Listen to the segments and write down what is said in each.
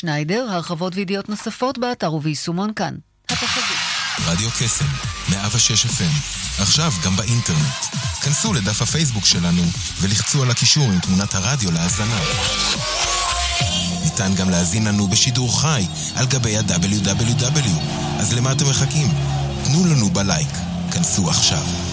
שניידר, הרחבות וידיעות נוספות באתר וביישומון כאן. התחזית. רדיו קסם, 106 FM, עכשיו גם באינטרנט. כנסו לדף הפייסבוק שלנו ולחצו על הקישור עם תמונת הרדיו להאזנה. ניתן גם להזין לנו בשידור חי על גבי ה-WW. אז למה אתם מחכים? תנו לנו בלייק. כנסו עכשיו.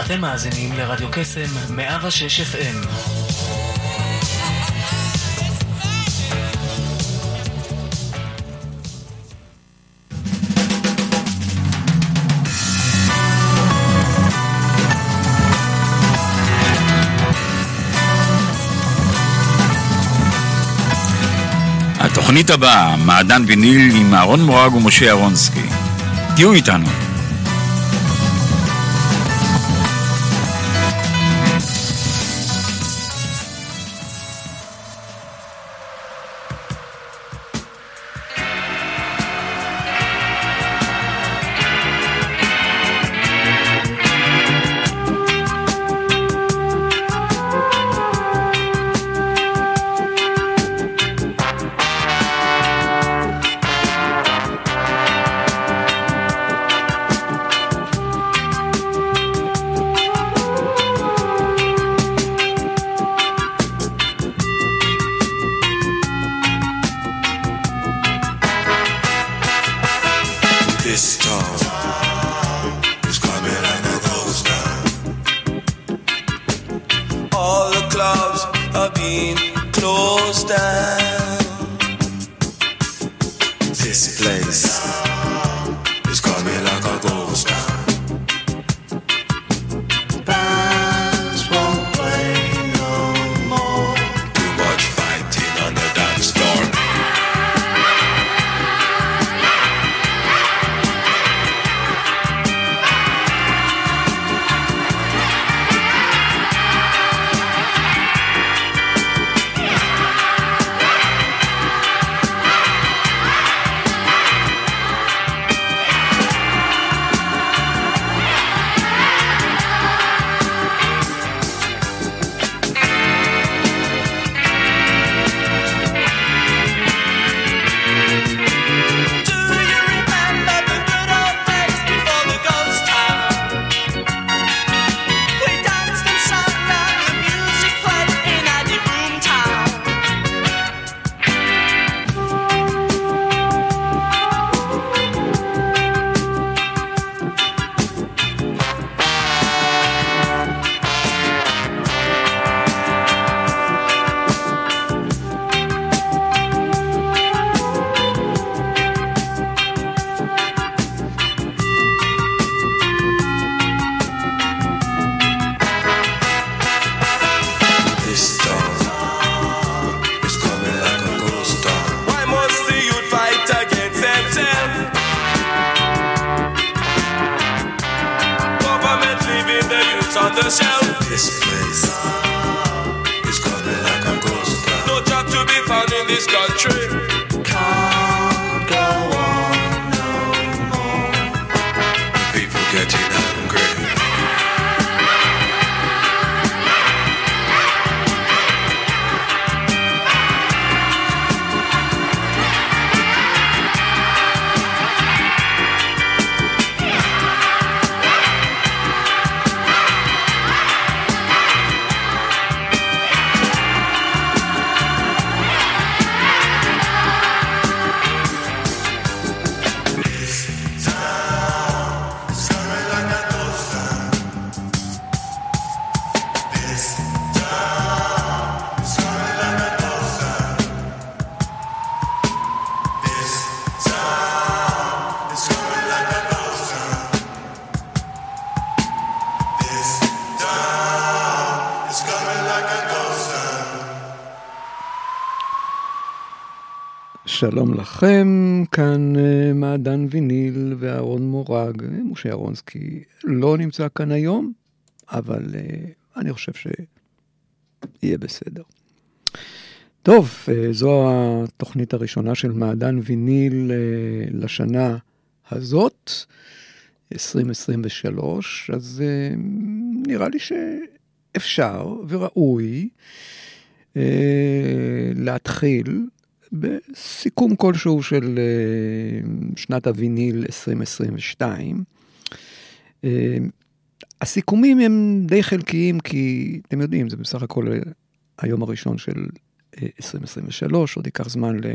אתם מאזינים לרדיו קסם 106 FM. התוכנית הבאה, מעדן ויניל עם אהרון מורג ומשה אהרונסקי. 用意だの on the shelf. This place is coming like a ghost town. No job to be found in this country. שלום לכם, כאן אה, מעדן ויניל ואהרון מורג. משה אהרונסקי לא נמצא כאן היום, אבל אה, אני חושב יהיה בסדר. טוב, אה, זו התוכנית הראשונה של מעדן ויניל אה, לשנה הזאת, 2023, אז אה, נראה לי שאפשר וראוי להתחיל בסיכום כלשהו של שנת הוויניל 2022. הסיכומים הם די חלקיים, כי אתם יודעים, זה בסך הכל היום הראשון של 2023, עוד ייקח זמן ל...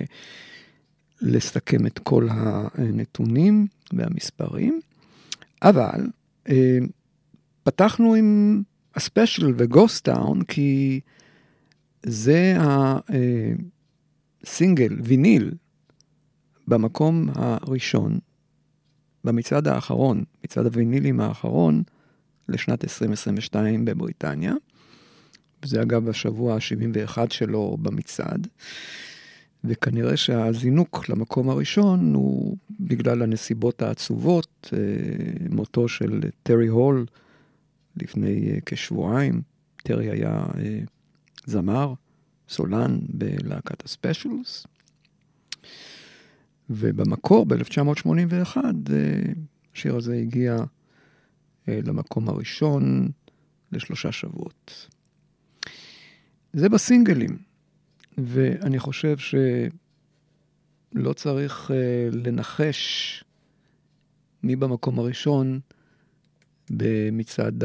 לסכם את כל הנתונים והמספרים, אבל אה, פתחנו עם הספיישל וגוסטאון, כי זה הסינגל, ויניל, במקום הראשון, במצעד האחרון, מצעד הווינילים האחרון לשנת 2022 בבריטניה. זה אגב השבוע ה-71 שלו במצעד, וכנראה שהזינוק למקום הראשון הוא בגלל הנסיבות העצובות, אה, מותו של טרי הול לפני אה, כשבועיים. טרי היה אה, זמר, סולן בלהקת הספיישלס. ובמקור, ב-1981, השיר הזה הגיע למקום הראשון לשלושה שבועות. זה בסינגלים, ואני חושב שלא צריך אה, לנחש מי במקום הראשון במצעד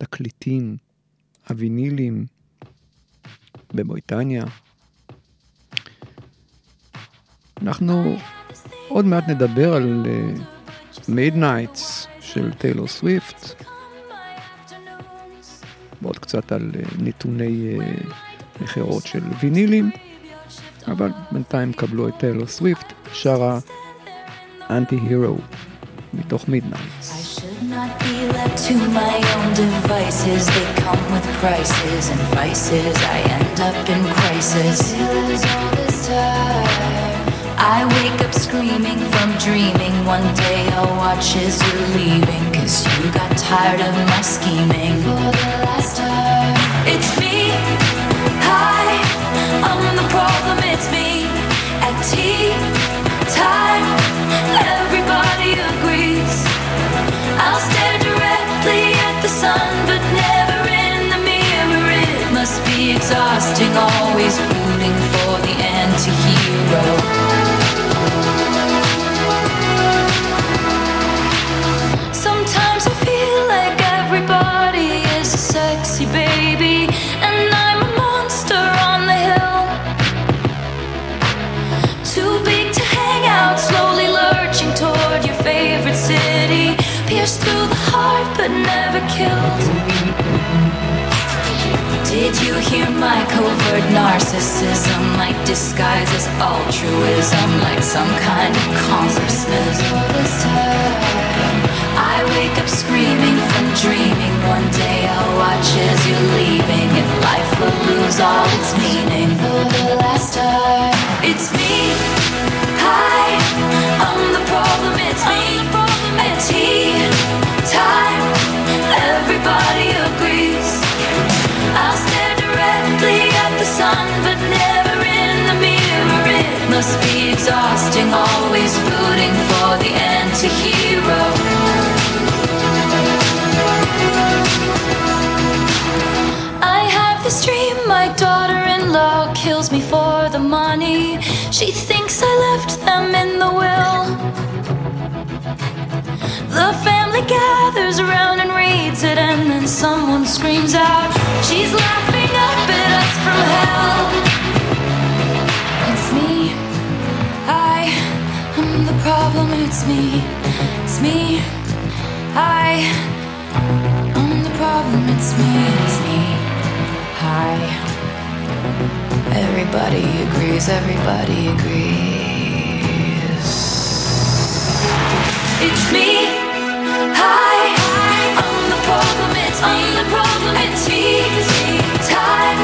התקליטים, הווינילים, בבריטניה. אנחנו עוד מעט נדבר על Midnights אה, של טיילור סוויפט. ועוד קצת על אה, נתוני אה, מכירות של וינילים, אבל בינתיים קבלו את טיילור סוויפט, שרה אנטי הירו מתוך מידנייטס. Not be left to my own devices. They come with prices and vices. I end up in crisis. I wake up screaming from dreaming. One day I'll watch as you're leaving. Cause you got tired of my scheming. For the last time. It's me. Hi. I'm the problem. It's me. At tea time. Everybody agrees. Exhausting, always rooting for the anti hero. Sometimes I feel like everybody is a sexy baby, and I'm a monster on the hill. Too big to hang out, slowly lurching toward your favorite city. Pierced through the heart, but never killed. Did you hear my covert narcissism? Like disguise as altruism, like some kind of time, I wake up screaming from dreaming. One day I'll watch as you're leaving, and life will lose all its meaning. For the last time, it's me. Hi, I'm the problem. It's me. At tea time, must be exhausting, always rooting for the anti hero. I have this dream my daughter in law kills me for the money. She thinks I left them in the will. The family gathers around and reads it, and then someone screams out, She's laughing up at us from hell. Problem. It's me. It's me. I am the problem. It's me. It's me. Hi. Everybody agrees. Everybody agrees. It's me. Hi. I'm the problem. It's me. I'm the problem. It's me. It's me. Time.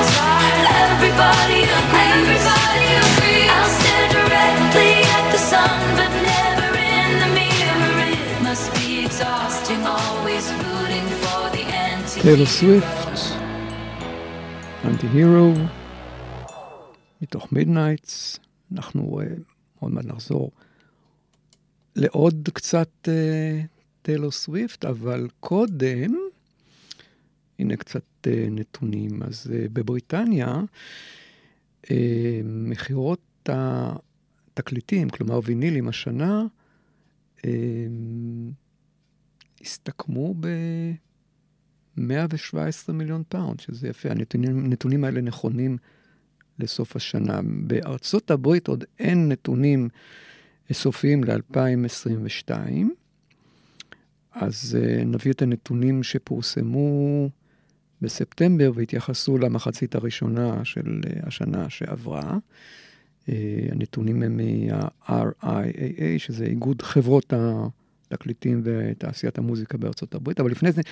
Everybody agrees. Everybody agrees. I'll stare directly at the sun, טיילור סוויפט, Anti-Hero, מתוך Midnights, אנחנו אה, עוד מעט נחזור לעוד קצת טיילור אה, סוויפט, אבל קודם, הנה קצת אה, נתונים. אז אה, בבריטניה, אה, מכירות התקליטים, כלומר וינילים השנה, אה, הסתכמו ב... 117 מיליון פאונד, שזה יפה. הנתונים, האלה נכונים לסוף השנה. בארצות הברית עוד אין נתונים סופיים ל-2022, אז אה, נביא את הנתונים שפורסמו בספטמבר והתייחסו למחצית הראשונה של אה, השנה שעברה. Uh, הנתונים הם מה-RIAA, שזה איגוד חברות התקליטים ותעשיית המוזיקה בארצות הברית, אבל לפני זה...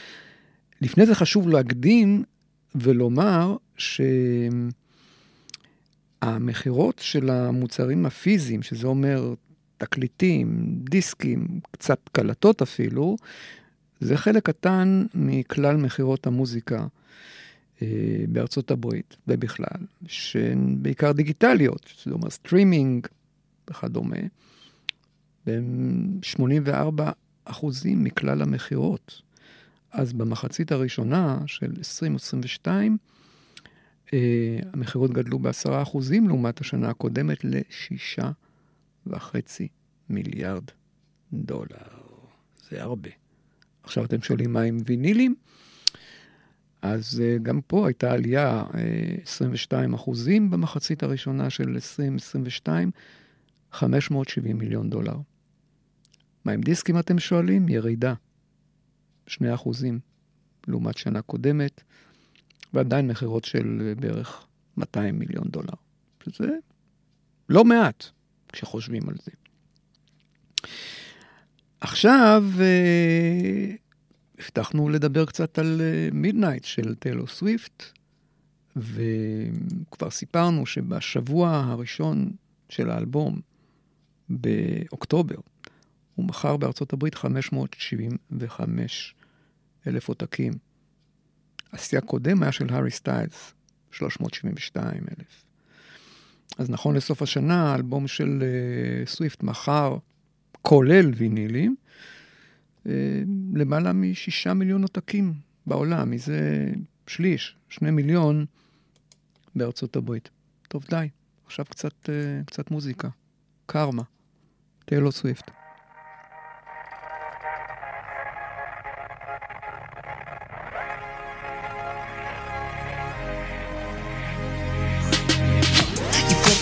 לפני זה חשוב להקדים ולומר שהמכירות של המוצרים הפיזיים, שזה אומר תקליטים, דיסקים, קצת קלטות אפילו, זה חלק קטן מכלל מכירות המוזיקה אה, בארצות הברית ובכלל, שהן בעיקר דיגיטליות, שזה אומר סטרימינג וכדומה, ב-84 אחוזים מכלל המכירות. אז במחצית הראשונה של 2022, אה, המכירות גדלו בעשרה אחוזים לעומת השנה הקודמת לשישה וחצי מיליארד דולר. זה הרבה. עכשיו אתם שואלים מה עם וינילים? אז אה, גם פה הייתה עלייה 22 אה, אחוזים במחצית הראשונה של 2022, 570 מיליון דולר. מה עם דיסקים אתם שואלים? ירידה. 2 אחוזים לעומת שנה קודמת, ועדיין מכירות של בערך 200 מיליון דולר, שזה לא מעט כשחושבים על זה. עכשיו, אה, הבטחנו לדבר קצת על Midnights אה, של טיילור סוויפט, וכבר סיפרנו שבשבוע הראשון של האלבום, באוקטובר, הוא מכר בארצות הברית 575 אלף עותקים. השיא הקודם היה של הארי סטיילס, 372 אלף. אז נכון לסוף השנה, האלבום של אה, סוויפט מכר, כולל וינילים, uh, למעלה משישה מיליון עותקים בעולם, מזה שליש, שני מיליון בארצות הברית. טוב, די, עכשיו קצת, uh, קצת מוזיקה. קרמה, טיילור סוויפט.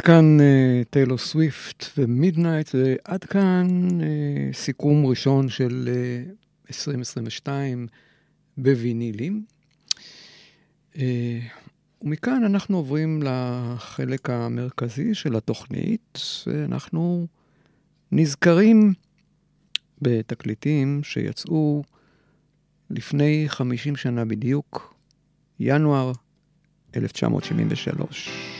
עד כאן אה, טיילור סוויפט ו Midnights, ועד כאן אה, סיכום ראשון של אה, 2022 בווינילים. אה, ומכאן אנחנו עוברים לחלק המרכזי של התוכנית, ואנחנו נזכרים בתקליטים שיצאו לפני 50 שנה בדיוק, ינואר 1973.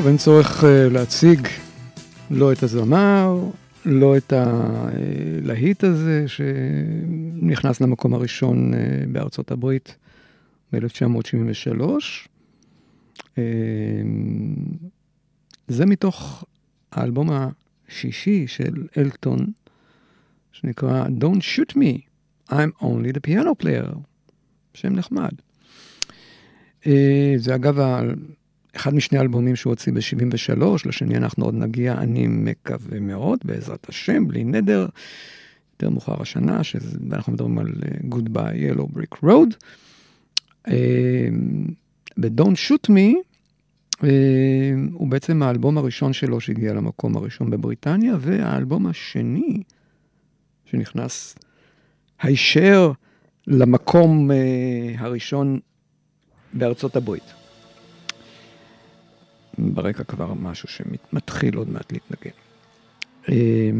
טוב, אין צורך אה, להציג לא את הזמר, לא את הלהיט הזה שנכנס למקום הראשון אה, בארצות הברית ב-1973. אה, זה מתוך האלבום השישי של אלטון, שנקרא Don't Shoot Me, I'm Only the Piano Player, שם נחמד. אה, זה אגב אחד משני האלבומים שהוא הוציא ב-73, לשני אנחנו עוד נגיע, אני מקווה מאוד, בעזרת השם, בלי נדר, יותר מאוחר השנה, שאנחנו מדברים על אה, Goodbye Yellow Brick Road. אה, ב-Don't Shoot Me, אה, הוא בעצם האלבום הראשון שלו שהגיע למקום הראשון בבריטניה, והאלבום השני שנכנס הישר למקום הראשון בארצות הברית. ברקע כבר משהו שמתחיל עוד מעט להתנגן. אה,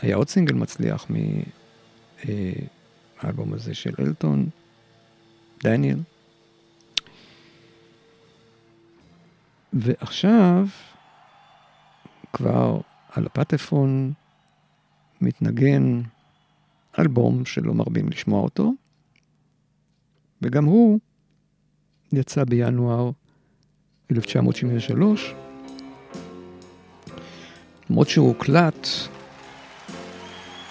היה עוד סינגל מצליח מהאלבום הזה של אלטון, דניאל. ועכשיו כבר על הפטפון מתנגן אלבום שלא מרבים לשמוע אותו, וגם הוא יצא בינואר 1973, למרות שהוא הוקלט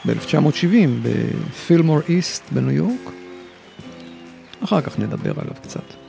ב-1970 בפילמור איסט בניו יורק. אחר כך נדבר עליו קצת.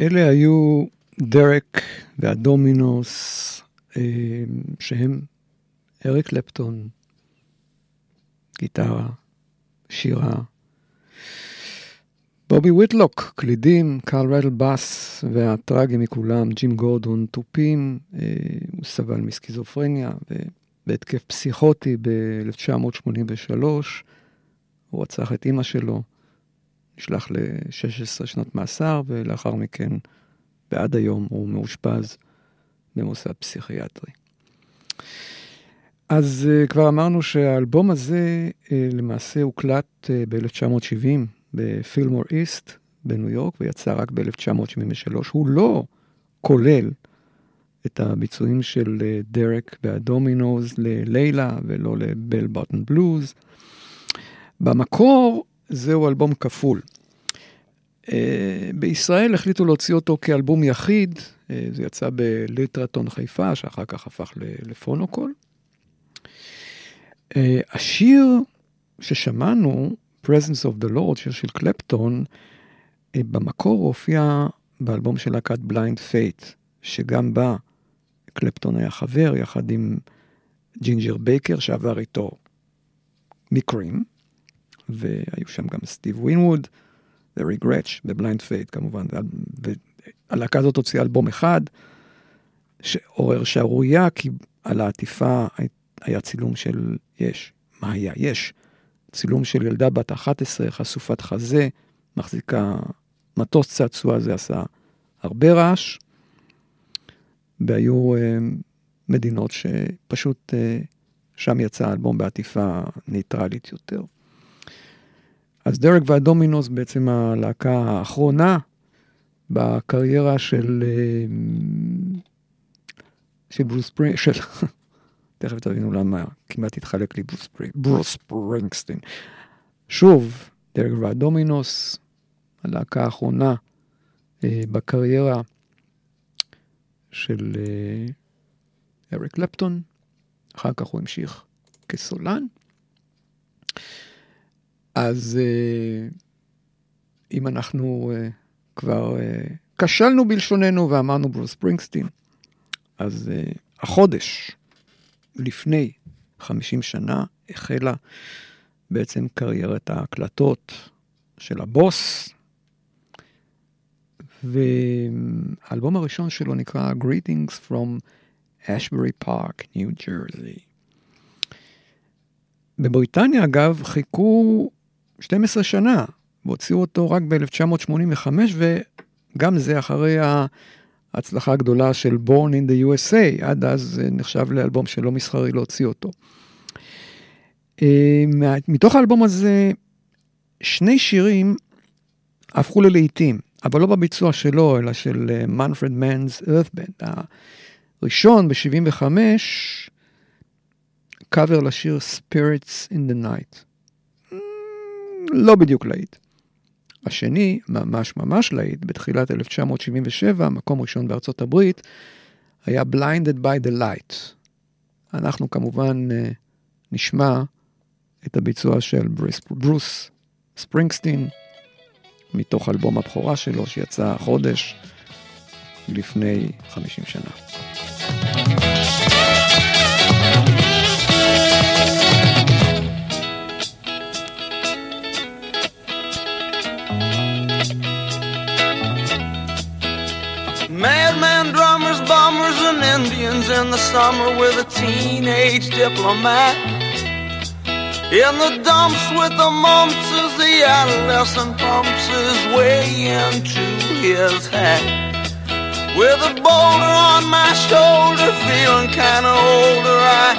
ואלה היו דרק והדומינוס, אה, שהם אריק קלפטון, גיטרה, שירה, בובי ויטלוק, קלידים, קארל רדל בס, והטרגי מכולם, ג'ים גורדון, תופים, אה, הוא סבל מסכיזופרניה ובהתקף פסיכוטי ב-1983, הוא רצח את אימא שלו, נשלח ל-16 שנות מאסר, ולאחר מכן, ועד היום, הוא מאושפז במוסד פסיכיאטרי. אז uh, כבר אמרנו שהאלבום הזה uh, למעשה הוקלט uh, ב-1970 בפילמור איסט בניו יורק ויצא רק ב-1973. הוא לא כולל את הביצועים של דרק והדומינוז ללילה ולא לבל בוטן בלוז. במקור זהו אלבום כפול. אה, בישראל החליטו להוציא אותו כאלבום יחיד, אה, זה יצא בליטרטון חיפה, שאחר כך הפך לפונוקול. אה, השיר ששמענו, Presence of the Lord, שיר של קלפטון, במקור הופיע באלבום של להקת בליינד פיית', שגם בה קלפטון היה חבר, יחד עם ג'ינג'ר בייקר, שעבר איתו מ Cream, והיו שם גם סטיב ווינווד, וריק גרץ' בבליינד פיית' כמובן, והלהקה הזאת הוציאה אלבום אחד, שעורר שערורייה, כי על העטיפה היה צילום של, יש, מה היה? יש. צילום של ילדה בת 11, חשופת חזה, מחזיקה מטוס צעצוע, זה עשה הרבה רעש. והיו אה, מדינות שפשוט אה, שם יצא אלבום בעטיפה ניטרלית יותר. אז דרק והדומינוס בעצם הלהקה האחרונה בקריירה של, אה, של ברוס ספרינג, של, תכף תבינו למה כמעט התחלק לי ברוס, ספרינג, ברוס ספרינגסטין. שוב, דרק והדומינוס, הלהקה האחרונה אה, בקריירה של אה, אריק קלפטון, אחר כך הוא המשיך כסולן. אז אה, אם אנחנו אה, כבר אה, כשלנו בלשוננו ואמרנו ברוס ספרינגסטין, אז החודש לפני 50 שנה החלה בעצם קריירת ההקלטות של הבוס, והאלבום הראשון שלו נקרא Greetings from Ashbury Park, ניו ג'רזי. בבריטניה, אגב, חיכו 12 שנה, והוציאו אותו רק ב-1985, וגם זה אחרי ההצלחה הגדולה של Born in the USA, עד אז זה נחשב לאלבום שלא מסחרי להוציא אותו. אה, מתוך האלבום הזה, שני שירים הפכו ללהיטים, אבל לא בביצוע שלו, אלא של מנפרד מנס earthband. הראשון ב-75, קאבר לשיר Spirits in the Night. לא בדיוק להיט. השני, ממש ממש להיט, בתחילת 1977, מקום ראשון בארצות הברית, היה Blinded by the Light. אנחנו כמובן uh, נשמע את הביצוע של ברוס, ברוס ספרינגסטין, מתוך אלבום הבכורה שלו שיצא חודש לפני 50 שנה. Madman drummers, bombers, and Indians in the summer with a teenage diplomat. In the dumps with the mumps as the adolescent pumps his way into his hat. With a boulder on my shoulder, feeling kinda older, I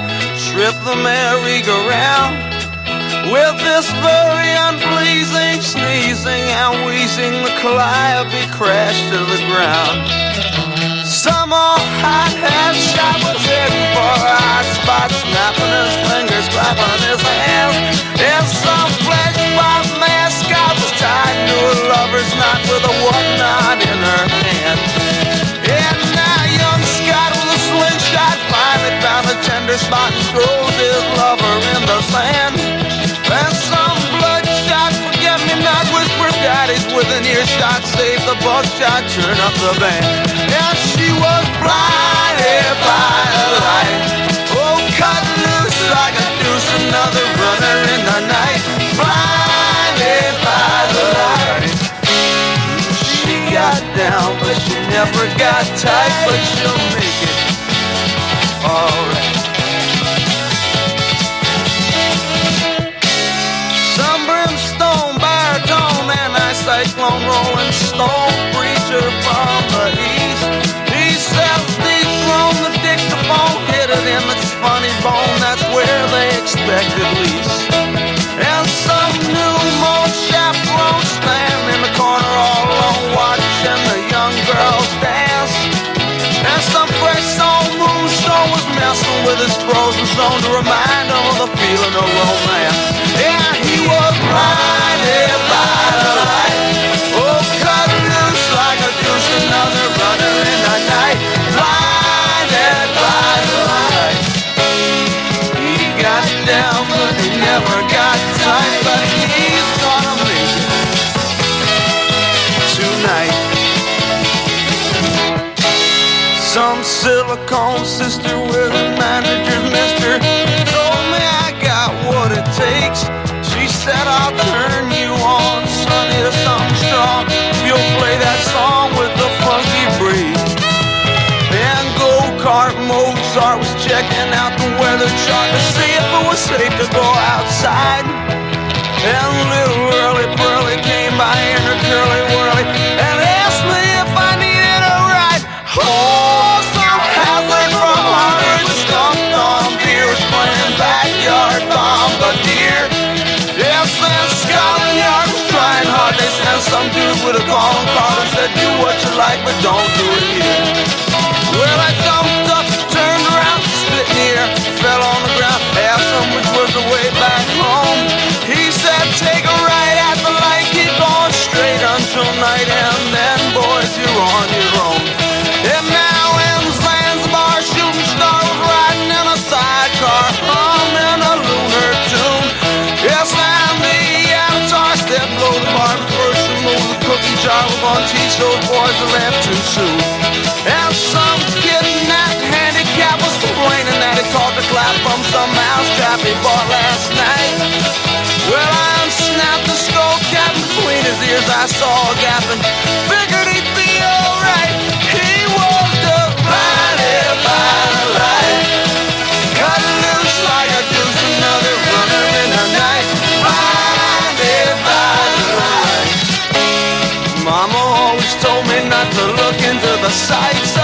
trip the merry-go-round. With this very unpleasing sneezing and wheezing, the calliope crashed to the ground. Hot-hat shot was heading for hot spot, snapping his fingers, clapping his hands. And some flesh-bob mascot was tied to a lover's knot with a whatnot in her hand. And now young Scott with a slingshot finally found a tender spot and throws his lover in the sand. And some daddies with an earshot, save the buckshot, turn up the band. And she was blinded with his frozen zone to remind him of the feeling of romance. Yeah, he was blinded by the light. Oh, cut loose like a deuce, another runner in the night. Blinded by the light. He got down, but he never got tight. But he's gonna make it tonight. Some silicone sister She said I'll turn you on, sonny, to something strong. If you'll play that song with the funky breed. And go-kart Mozart was checking out the weather chart to see if it was safe to go outside. And little some dude with a calling and said, do what you like, but don't do it here. Well, I jumped I saw a gap and figured he'd be alright. He was just blinded by the light. Cut loose like a deuce, another runner in the night. By the light. Mama always told me not to look into the sights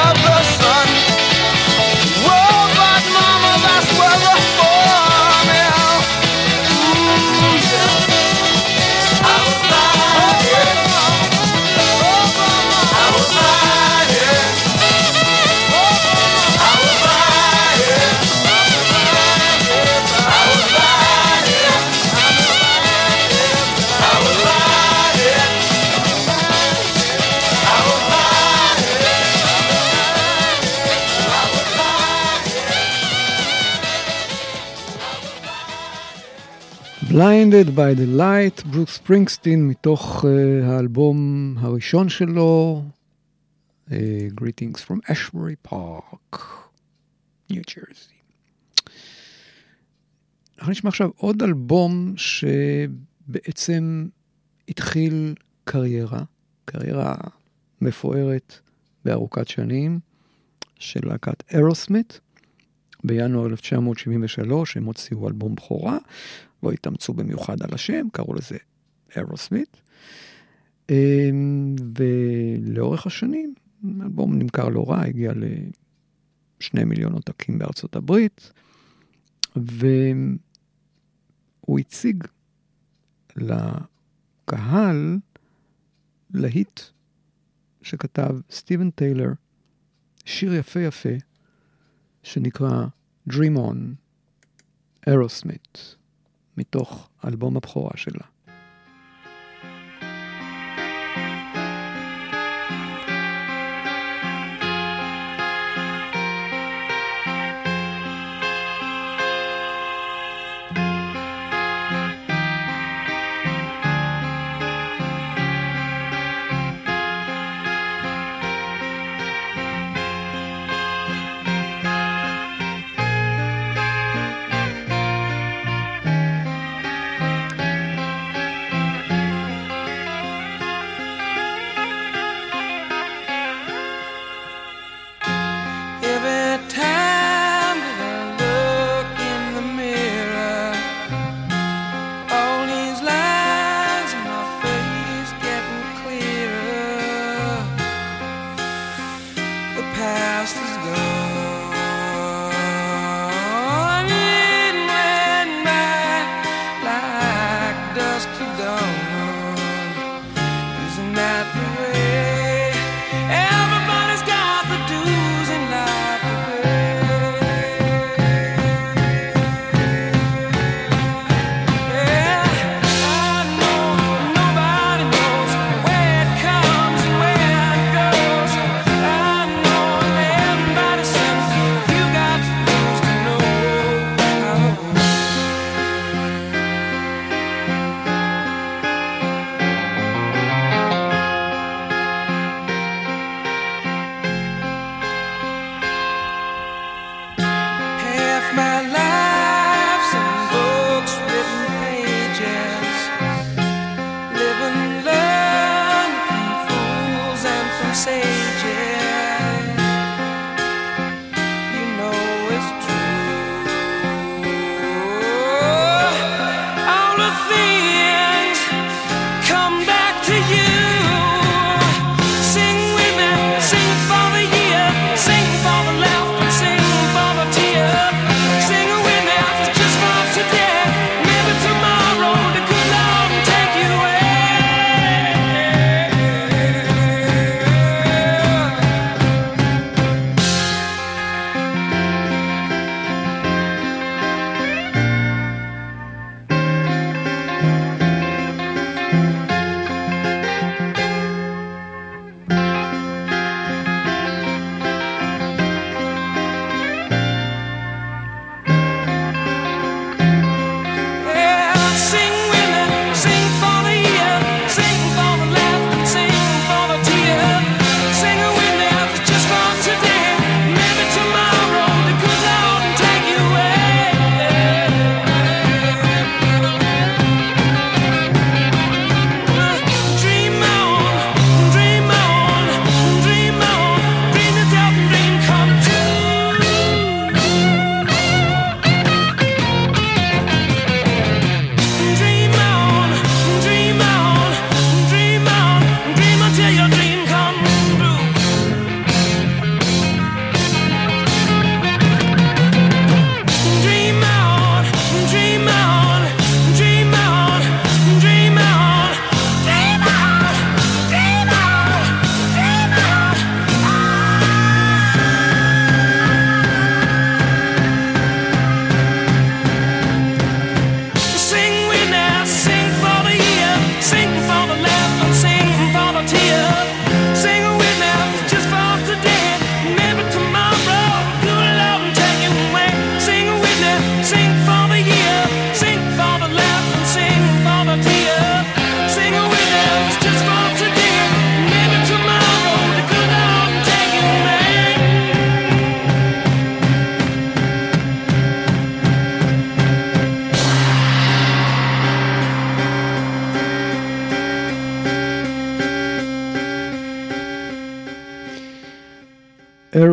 Blinded by the Light, ברוק ספרינגסטין, מתוך uh, האלבום הראשון שלו, uh, Greetings from Ashbury Park, ניו ג'רזי. אנחנו נשמע עכשיו עוד אלבום שבעצם התחיל קריירה, קריירה מפוארת וארוכת שנים של להקת אירוסמית. בינואר 1973 הם הוציאו אלבום בכורה, לא התאמצו במיוחד על השם, קראו לזה אירוסמית. ולאורך השנים, האלבום נמכר לא רע, הגיע לשני מיליון עותקים בארצות הברית, והוא הציג לקהל להיט שכתב סטיבן טיילר, שיר יפה יפה, שנקרא Dream On, אירוסמית, מתוך אלבום הבכורה שלה.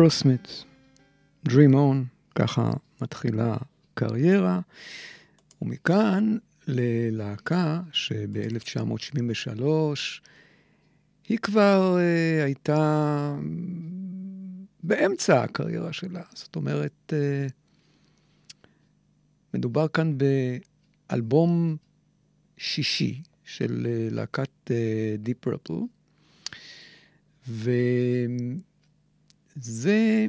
אירוסמית, Dream On, ככה מתחילה קריירה, ומכאן ללהקה שב-1973 היא כבר uh, הייתה באמצע הקריירה שלה. זאת אומרת, uh, מדובר כאן באלבום שישי של uh, להקת uh, Deep Purple, וזה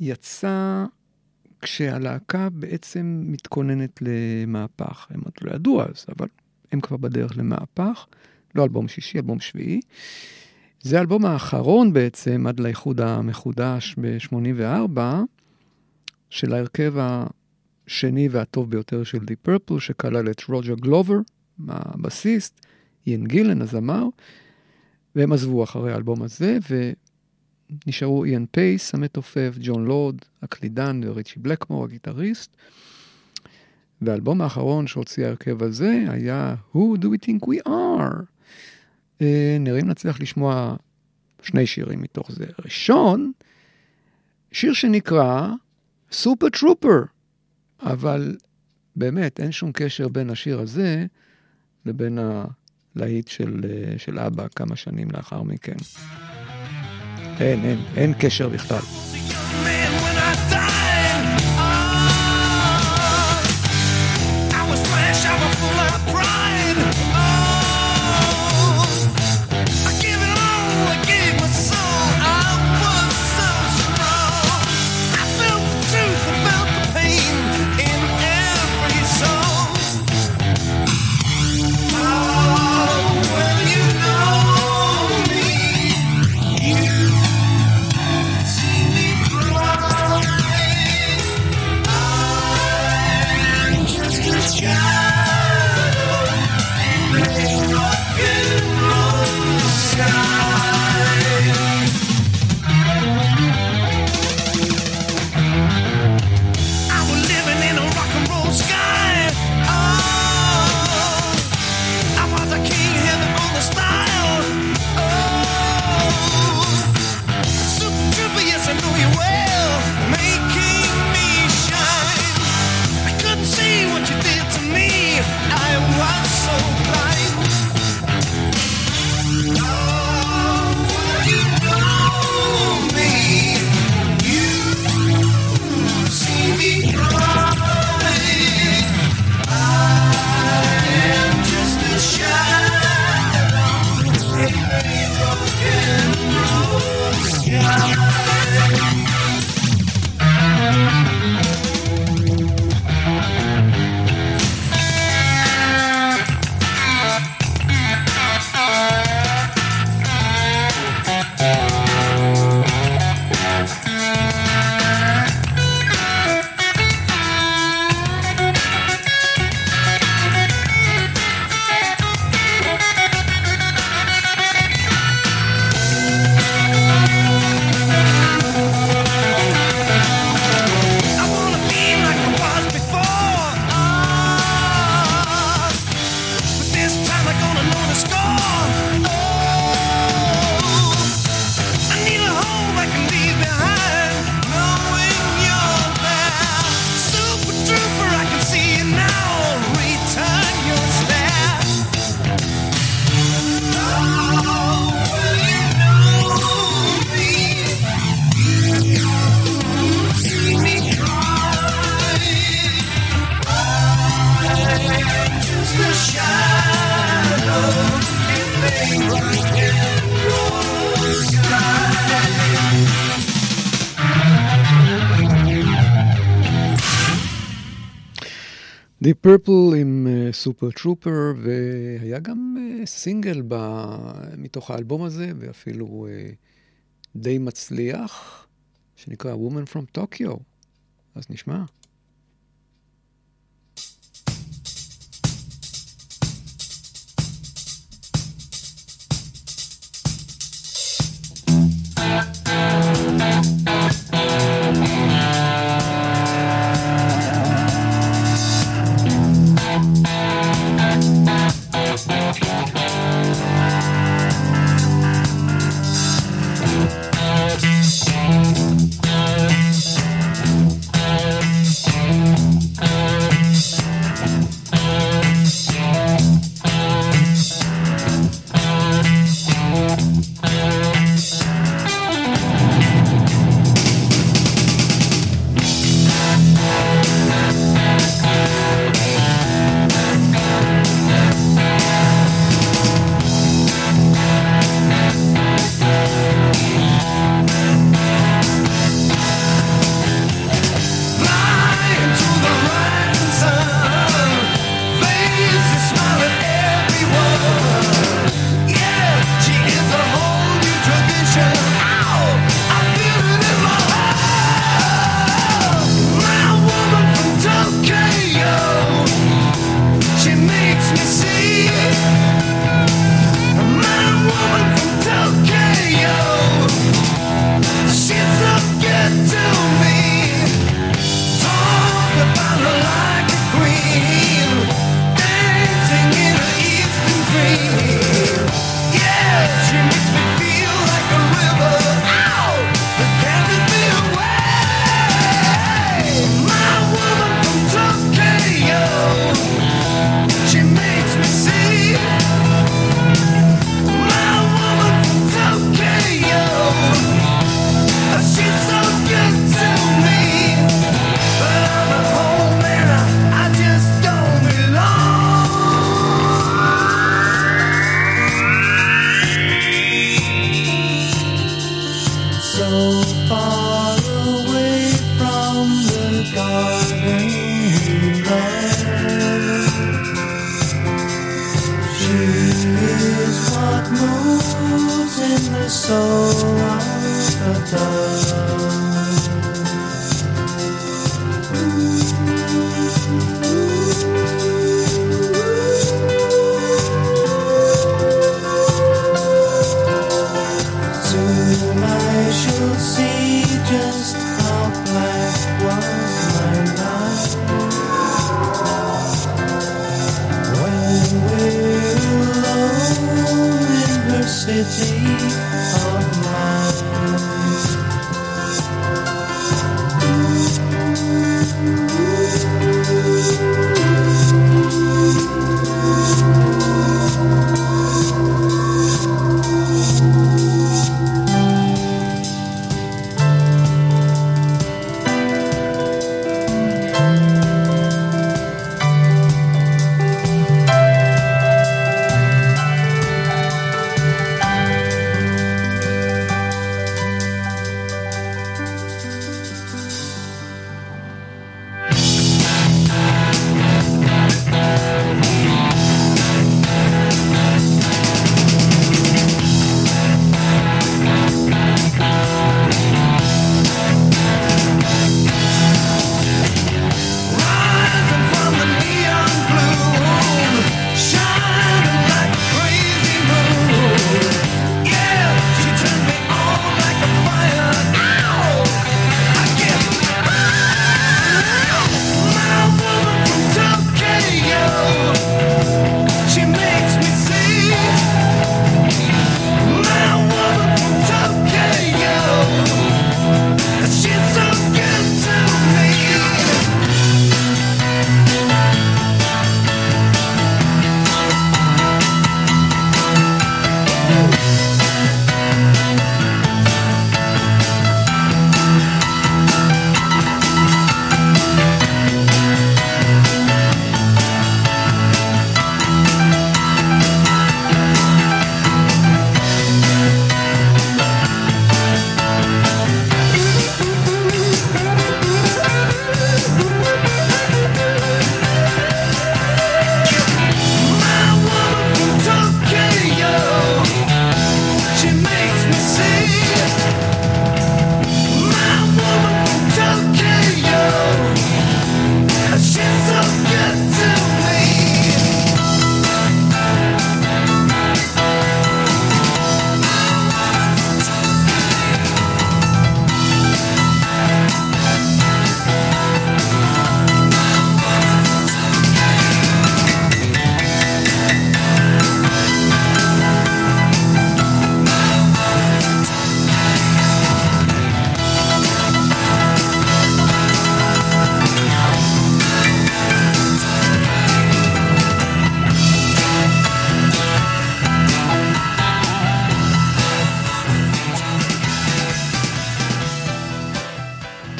יצא כשהלהקה בעצם מתכוננת למהפך. הם עוד לא ידעו אז, אבל הם כבר בדרך למהפך. לא אלבום שישי, אלבום שביעי. זה האלבום האחרון בעצם, עד לאיחוד המחודש ב-84, של ההרכב השני והטוב ביותר של די פרפל, שכלל את רוג'ר גלובר, הבסיסט, איין גילן, הזמר, והם עזבו אחרי האלבום הזה, ונשארו איאן פייס, המתופף, ג'ון לורד, הקלידן וריצ'י בלקמור, הגיטריסט. והאלבום האחרון שהוציא ההרכב הזה היה Who Do We Think We Are? אה, נראה אם נצליח לשמוע שני שירים מתוך זה. ראשון, שיר שנקרא Super Trouper, אבל באמת אין שום קשר בין השיר הזה לבין הלהיט של, אה, של אבא כמה שנים לאחר מכן. אין, אין, אין קשר בכלל. פרפל עם סופר טרופר, והיה גם אה, סינגל ב... מתוך האלבום הזה, ואפילו אה, די מצליח, שנקרא Woman from Tokyo. אז נשמע.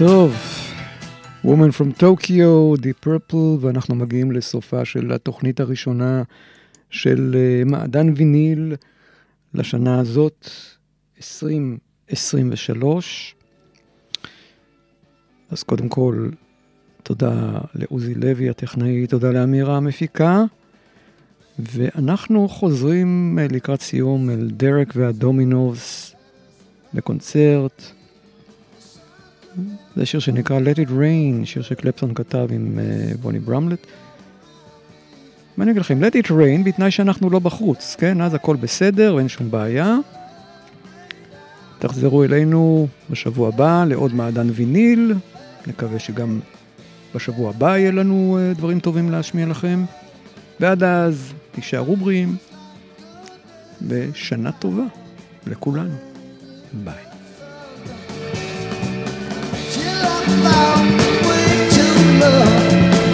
טוב, Woman from Tokyo, Deep Purple, ואנחנו מגיעים לסופה של התוכנית הראשונה של אה, מעדן ויניל לשנה הזאת, 2023. אז קודם כל, תודה לעוזי לוי הטכנאי, תודה לאמירה המפיקה. ואנחנו חוזרים אה, לקראת סיום אל דרק והדומינוס בקונצרט. זה שיר שנקרא Let It Rain, שיר שקלפסון כתב עם uh, בוני ברמלט. מה אני אגיד לכם? Let It Rain בתנאי שאנחנו לא בחוץ, כן? אז הכל בסדר ואין שום בעיה. תחזרו אלינו בשבוע הבא לעוד מעדן ויניל. נקווה שגם בשבוע הבא יהיה לנו uh, דברים טובים להשמיע לכם. ועד אז תישארו בריאים ושנה טובה לכולנו. ביי.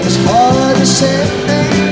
It's hard to say. and